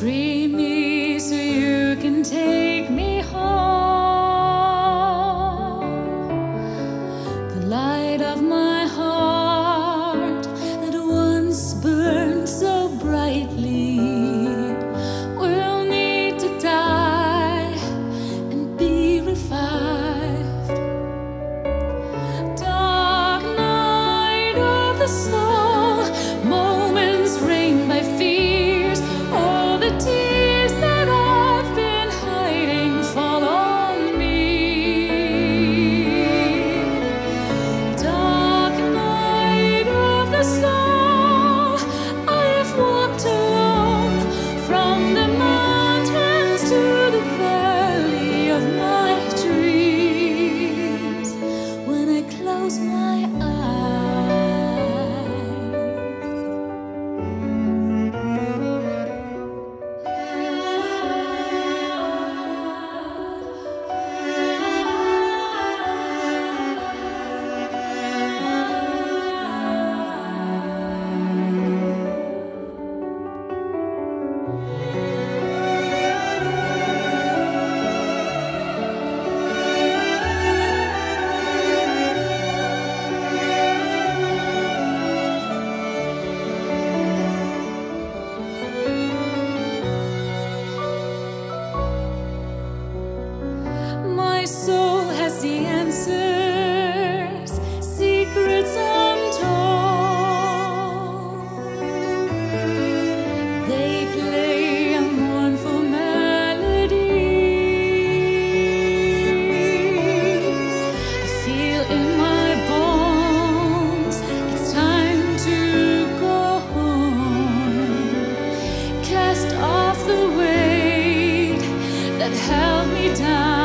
free me so you can take held me down.